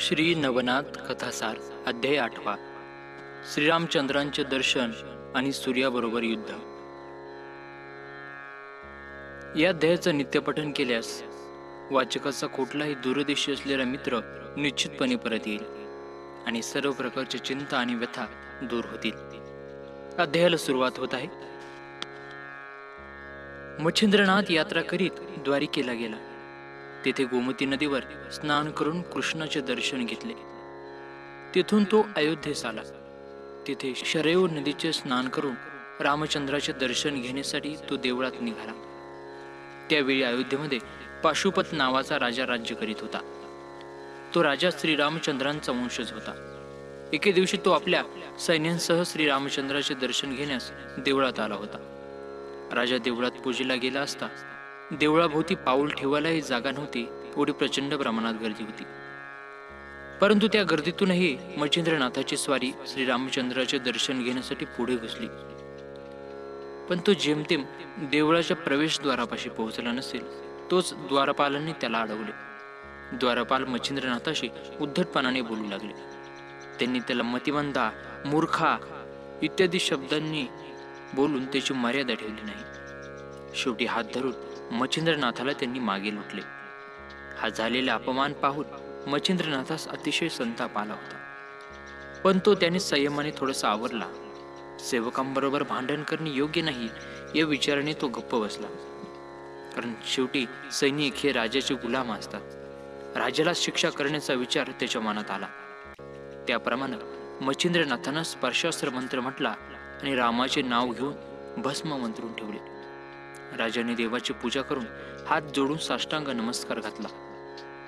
श्री नवनाथ कथासार अध्याय आठवा. श्रीरामचंद्रांचे दर्शन आणि सूर्याबरोबर युद्ध. या अध्यायाचं नित्यपठन केल्यास वाचकाचा कुठलाही दूरदेशी असलेला मित्र निश्चितपणे परत येईल आणि सर्व प्रकारची चिंता आणि व्यथा दूर होतील. अध्यायाला सुरुवात होत आहे. मच्छिंद्रनाथ यात्रा करीत द्वारिकेला गेला. तेथे गोमती नदीवर स्नान करून कृष्णाचे दर्शन घेतले. तिथून तो अयोध्येस आला तिथे शरयू नदीचे स्नान करून रामचंद्राचे दर्शन घेण्यासाठी तो देवळात निघाला. त्यावेळी अयोध्येमध्ये पाशुपत नावाचा राजा राज्य करीत होता. तो राजा श्रीरामचंद्रांचा वंशज होता. एके दिवशी तो आपल्या सैन्यांसह श्रीरामचंद्राचे दर्शन घेण्यास देवळात आला होता. राजा देवळात पूजेला गेला असता देवळाभोवती पाऊल ठेवायलाही जागा नव्हती. एवढी प्रचंड प्रमाणात गर्दी होती. परंतु त्या गर्दीतूनही मच्छिंद्रनाथाची स्वारी श्रीरामचंद्राचे दर्शन घेण्यासाठी पुढे घुसली पण तो जेमतेम देवळाच्या प्रवेशद्वारापाशी पोहोचला नसेल तोच द्वारपालांनी त्याला अडवले. द्वारपाल मच्छिंद्रनाथाशी उद्धटपणाने बोलू लागले. त्यांनी त्याला मतिमंदा मूर्खा इत्यादी शब्दांनी बोलून त्याची मर्यादा ठेवली नाही. शेवटी हात धरून मच्छिंद्रनाथाला त्यांनी मागे लुटले. हा झालेला अपमान पाहून मच्छिंद्रनाथास अतिशय संताप आला होता. पण तो त्याने संयमाने थोडासा आवरला. सेवकांबरोबर भांडण करणे योग्य नाही या विचाराने तो गप्प बसला. कारण शेवटी सैनिक हे राजाचे गुलाम असतात. राजाला शिक्षा करण्याचा विचार त्याच्या मनात आला. त्याप्रमाणे मच्छिंद्रनाथानं स्पर्शास्त्र मंत्र म्हटला आणि रामाचे नाव घेऊन भस्म मंत्रून ठेवले. राजाने देवाची पूजा करून हात जोडून साष्टांग नमस्कार घातला.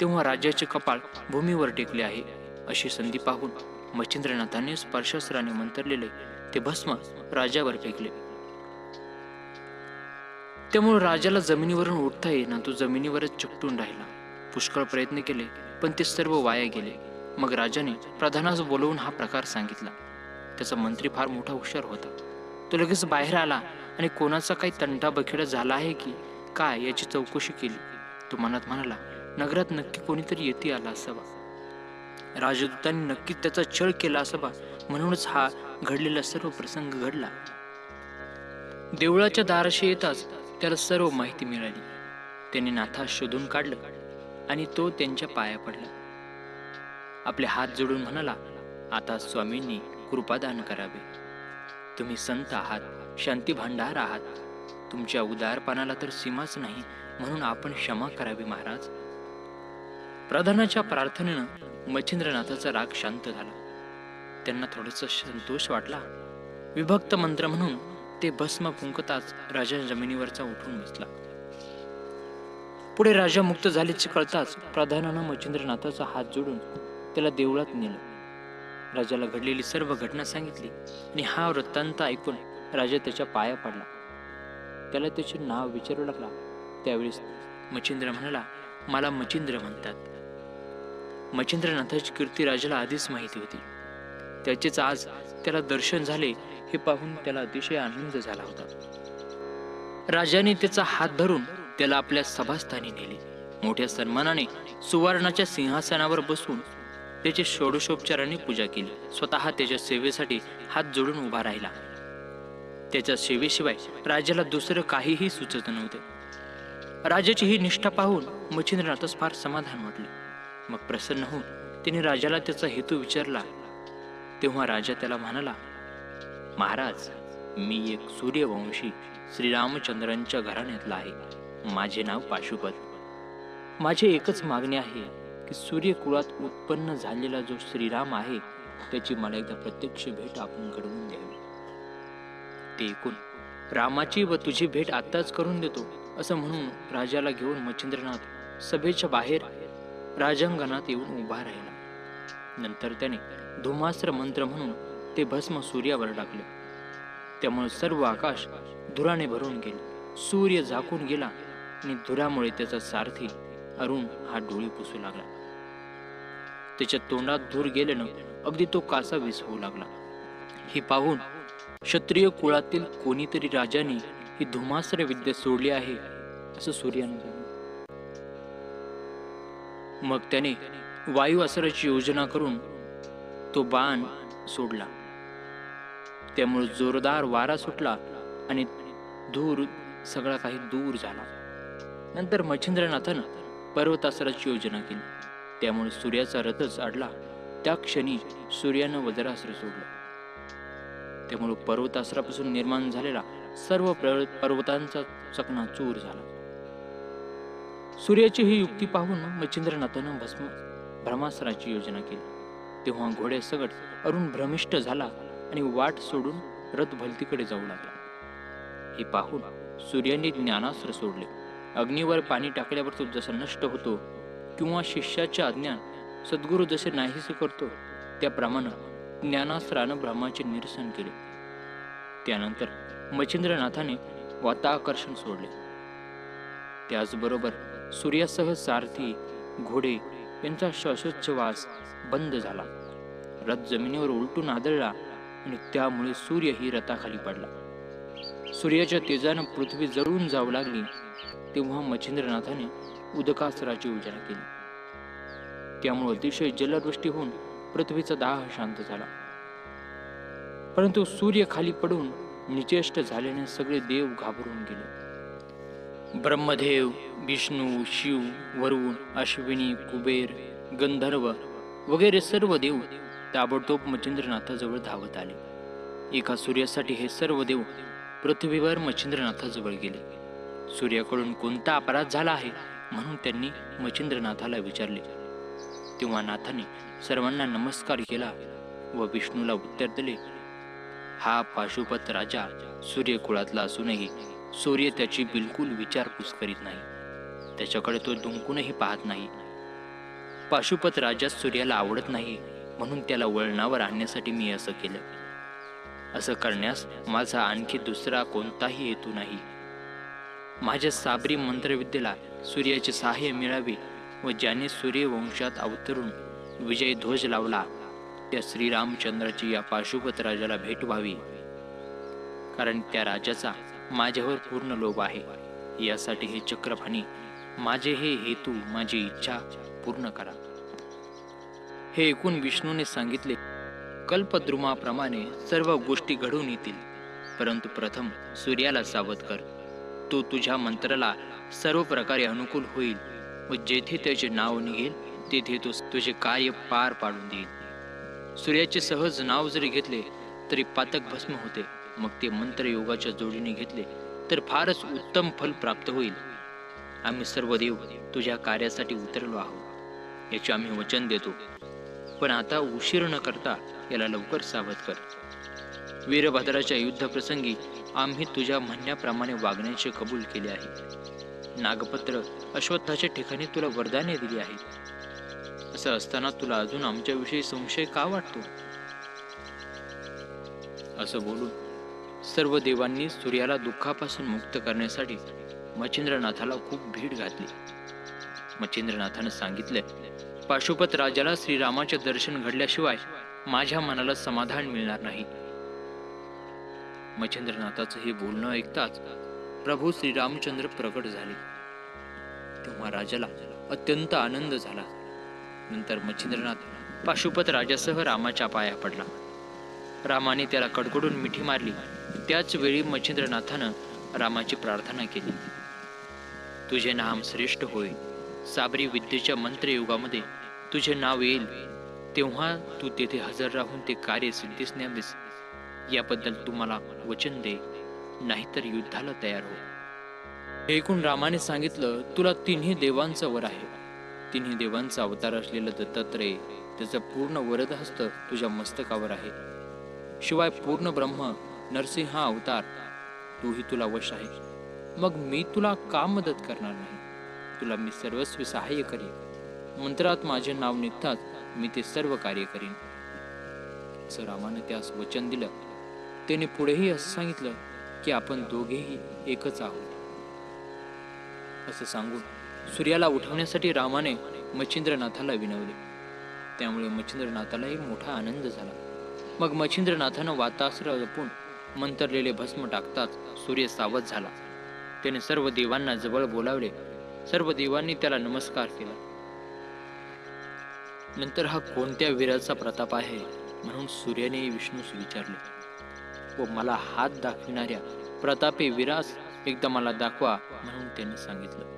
तेव्हा राजाचे कपाळ भूमीवर टेकले आहे. अशी संधी पाहून मच्छिंद्रनाथाने स्पर्शास्त्राने मंतरलेले ते भस्म राजावर फेकले. त्यामुळे राजाला जमिनीवरून उठता येईना तो जमिनीवरच चिकटून राहिला. पुष्कळ प्रयत्न केले पण ते सर्व वाया गेले. मग राजाने प्रधानास बोलवून हा प्रकार सांगितला. त्याचा मंत्री फार मोठा हुशार होता. तो लगेच बाहेर आला आणि कोणाचा काही तंटा बखेडा झाला आहे की काय याची चौकशी केली? तो मनात म्हणाला नगरात नक्की कोणीतरी येते आला असावा. राजदूतांनी नक्कीच त्याचा छळ केला असावा म्हणूनच हा घडलेला सर्व प्रसंग घडला. देवळाच्या दाराशी येताच त्याला सर्व माहिती मिळाली. त्याने नाथा शोधून काढलं आणि तो त्यांच्या पाया पडला. आपले हात जोडून म्हणाला आता स्वामींनी कृपादान करावे. तुम्ही संत आहात. शांती भांडार आहात. तुमच्या उदारपणाला तर सीमाच नाही म्हणून आपण क्षमा करावी महाराज. प्रधानाच्या प्रार्थनेनं मच्छिंद्रनाथाचा राग शांत झाला. त्यांना थोडस संतोष वाटला. विभक्त मंत्र म्हणून ते भस्म फुंकताच राजा जमिनीवरचा उठून बसला. पुढे राजा मुक्त झाल्याचे कळताच प्रधानानं मच्छिंद्रनाथाचा हात जोडून त्याला देवळात नेलं. राजाला घडलेली सर्व घटना सांगितली आणि हा वृत्तांत ऐकून राजा त्याच्या पाया पडला. त्याला त्याचे नाव विचारू लागला. त्यावेळेस मच्छिंद्र म्हणाला मला मच्छिंद्र म्हणतात. मच्छिंद्रनाथाची कीर्ती राजाला आधीच माहिती होती. त्याचेच आज त्याला दर्शन झाले हे पाहून त्याला अतिशय आनंद झाला होता. राजाने त्याचा हात धरून त्याला आपल्या सभास्थानी नेले. मोठ्या सन्मानाने सुवर्णाच्या सिंहासनावर बसून त्याची षोडशोपचाराने पूजा केली. स्वतः त्याच्या सेवेसाठी हात जोडून उभा राहिला. त्याच्या सेवेशिवाय राजाला दुसरं काहीही सुचत नव्हते. राजाची ही निष्ठा पाहून मच्छिंद्रनाथास फार समाधान वाटले. मग प्रसन्न होऊन त्याने राजाला त्याचा हेतू विचारला. तेव्हा राजा त्याला म्हणाला महाराज मी एक सूर्यवंशी श्रीरामचंद्रांच्या घराण्यातला आहे. माझे नाव पाशुपत. माझे एकच मागणे आहे की सूर्यकुळात उत्पन्न झालेला जो श्रीराम आहे त्याची मला एकदा प्रत्यक्ष भेट आपण घडवून द्यावी. ते ऐकून. रामाची व तुझी भेट आत्ताच करून देतो असं म्हणून राजाला घेऊन मच्छिंद्रनाथ सभेच्या बाहेर राजांगणात येऊन उभा राहिला. नंतर त्याने धुमास्त्र मंत्र म्हणून ते भस्म सूर्यावर टाकले. त्यामुळे सर्व आकाश धुराने भरून गेले. सूर्य झाकून गेला आणि धुरामुळे त्याचा सारथी अरुण हा डोळे पुसू लागला. त्याच्या तोंडात धूर गेल्यानं अगदी तो कासा वीस होऊ लागला. हे पाहून क्षत्रिय कुळातील कोणीतरी राजाने ही धुमास्त्र विद्या सोडली आहे असं सूर्याने जाणलं मग त्याने वायू असराची योजना करून तो बाण सोडला. त्यामुळे जोरदार वारा सुटला आणि धूर सगळा काही दूर झाला. नंतर मच्छिंद्रनाथानं पर्वतासराची योजना केली. त्यामुळे सूर्याचा रथच अडला त्या क्षणी सूर्यानं वज्रास्त्र सोडलं. त्यामुळे पर्वतास्त्रापासून निर्माण झालेला सर्व प्र- पर्वतांचा चकनाचूर झाला. सूर्याची ही युक्ती पाहून मच्छिंद्रनाथानं भस्म भ्रमासराची योजना केली. तेव्हा घोड्यासकट अरुण भ्रमिष्ट झाला आणि वाट सोडून रथ भलतीकडे जाऊ लागला. हे पाहून सूर्याने ज्ञानास्त्र सोडले. अग्नीवर पाणी टाकल्यावर तो जसा नष्ट होतो किंवा शिष्याचे अज्ञान सद्गुरू जसे नाहीसे करतो त्याप्रमाणे ज्ञानास्त्रानं ब्रह्माचे निरसन केले. त्यानंतर मच्छिंद्रनाथाने वाताकर्षण सोडले. त्याचबरोबर सूर्यासह सारथी घोडे यांचा श्वासोच्छवास बंद झाला. रथ जमिनीवर उलटून आदळला आणि त्यामुळे सूर्यही रथाखाली पडला. सूर्याच्या तेजानं पृथ्वी जळून जाऊ लागली तेव्हा मच्छिंद्रनाथाने उदकास्त्राची योजना केली. त्यामुळे अतिशय जलवृष्टी होऊन पृथ्वीचा दाह शांत झाला. परंतु सूर्य खाली पडून निचेष्ट झाल्याने सगळे देव घाबरून गेले. ब्रह्मदेव विष्णू शिव वरुण अश्विनी कुबेर गंधर्व वगैरे सर्व देव ताबडतोब मच्छिंद्रनाथाजवळ धावत आले. एका सूर्यासाठी हे सर्व देव पृथ्वीवर मच्छिंद्रनाथाजवळ गेले. सूर्याकडून कोणता अपराध झाला आहे म्हणून त्यांनी मच्छिंद्रनाथाला विचारले. तेव्हा नाथाने सर्वांना नमस्कार केला व विष्णूला उत्तर दिले. हा पाशुपत राजा सूर्यकुळातला असूनही सूर्य त्याची बिलकुल विचारपूस करीत नाही. त्याच्याकडे तो दुंकूनही पाहत नाही. पाशुपत राजा सूर्याला आवडत नाही म्हणून त्याला वळणावर आणण्यासाठी मी असं केलं. असं करण्यास माझा आणखी दुसरा कोणताही हेतू नाही. माझ्या साबरी मंत्रविद्येला सूर्याचे सहाय्य मिळावे व ज्याने सूर्यवंशात अवतरून विजय ध्वज लावला. त्या श्रीरामचंद्राची या पाशुपत राजाला भेट व्हावी. कारण त्या राजाचा माझ्यावर पूर्ण लोभ आहे. यासाठी हे चक्रफणी माझे हे हेतू माझी इच्छा पूर्ण करा. हे ऐकून विष्णूने सांगितले कल्पद्रुमाप्रमाणे सर्व गोष्टी घडून येतील. परंतु प्रथम सूर्याला सावध कर. तो तुझ्या मंत्राला सर्व प्रकारे अनुकूल होईल व जेथे त्याचे नाव निघेल तेथे तो तुझे कार्य पार पाडून देईल. सूर्याचे सहज नाव जरी घेतले तरी पातक भस्म होते. मग ते मंत्र योगाच्या जोडीने घेतले तर फारच उत्तम फल प्राप्त होईल. आम्ही सर्व देव तुझ्या कार्यासाठी उतरलो आहोत. याचे आम्ही वचन देतो. पण आता उशीर न करता याला लवकर सावध कर. वीरभद्राच्या युद्धप्रसंगी आम्ही तुझ्या म्हणण्याप्रमाणे वागण्याचे कबूल केले आहे. नागपत्र अश्वत्थाच्या ठिकाणी तुला वरदाने दिली आहेत असं असताना तुला अजून आमच्याविषयी संशय का वाटतो? असं बोलून सर्व देवांनी सूर्याला दुःखापासून मुक्त करण्यासाठी मच्छिंद्रनाथाला खूप भीड घातली. मच्छिंद्रनाथानं सांगितलं पाशुपत राजाला श्रीरामाचे दर्शन घडल्याशिवाय माझ्या मनाला समाधान मिळणार नाही. मच्छिंद्रनाथाचं हे बोलणं ऐकताच प्रभू श्रीरामचंद्र प्रकट झाले. तेव्हा राजाला अत्यंत आनंद झाला. नंतर मच्छिंद्रनाथ पाशुपत राजासह रामाच्या पाया पडला. रामाने त्याला कडकडून मिठी मारली. त्याच वेळी मच्छिंद्रनाथानं रामाची प्रार्थना केली. तुझे नाम श्रेष्ठ होय. साबरी विद्येच्या मंत्रयुगामध्ये तुझे नाव येईल. तेव्हा तू तेथे हजर राहून ते कार्य सिद्धीस न्यावीस याबद्दल तुम्हाला वचन दे नाहीतर युद्धाला तयार हो. हे ऐकून रामाने सांगितलं तुला तिन्ही देवांचा वर आहे. तिन्ही देवांचा अवतार असलेलं दत्तात्रय त्याचा पूर्ण वरदहस्त तुझ्या मस्तकावर आहे. शिवाय पूर्ण ब्रह्म नरसिंह हा अवतार तूही तुला वश आहे. मग मी तुला का मदत करणार नाही? तुला मी सर्वस्वी सहाय्य करीन. मंत्रात माझे नाव निघताच मी ते सर्व कार्य करीन. असं रामाने त्यास वचन दिलं. त्याने पुढेही असं सांगितलं की आपण दोघेही एकच आहोत. असं सांगून सूर्याला उठवण्यासाठी रामाने मच्छिंद्रनाथाला विनवले. त्यामुळे मच्छिंद्रनाथालाही मोठा आनंद झाला. मग मच्छिंद्रनाथानं वातास्त्र जपून मंतरलेले भस्म टाकताच सूर्य सावध झाला. त्याने सर्व देवांना जवळ बोलावले. सर्व देवांनी त्याला नमस्कार केला. नंतर हा कोणत्या वीराचा प्रताप आहे म्हणून सूर्याने विष्णूस विचारले. व मला हात दाखविणाऱ्या प्रतापी वीरास एकदा मला दाखवा म्हणून त्याने सांगितलं.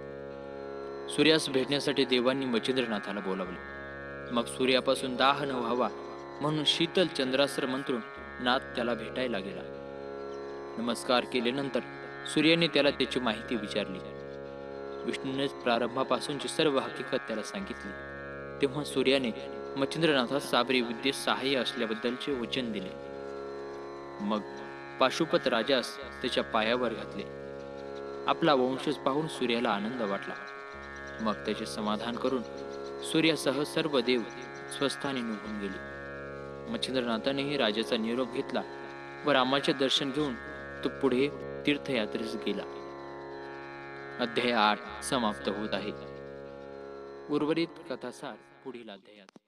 सूर्यास भेटण्यासाठी देवांनी मच्छिंद्रनाथाला बोलावले. मग सूर्यापासून दाह न व्हावा म्हणून शीतल चंद्रास्त्र मंत्रून नाथ त्याला भेटायला गेला. नमस्कार केल्यानंतर सूर्याने त्याला त्याची माहिती विचारली. विष्णूनेच प्रारंभापासूनची सर्व हकीकत त्याला सांगितली. तेव्हा सूर्याने मच्छिंद्रनाथास साबरी विद्येत सहाय्य असल्याबद्दलचे वचन दिले. मग पाशुपत राजास त्याच्या पायावर घातले. आपला वंशज पाहून सूर्याला आनंद वाटला. मग त्याचे समाधान करून सूर्यासह सर्व देव स्वस्थाने निघून गेले. मच्छिंद्रनाथानेही राजाचा निरोप घेतला व रामाचे दर्शन घेऊन तो पुढे तीर्थयात्रेस गेला. अध्याय आठ समाप्त होत आहे. उर्वरित कथासार पुढील अध्यायात.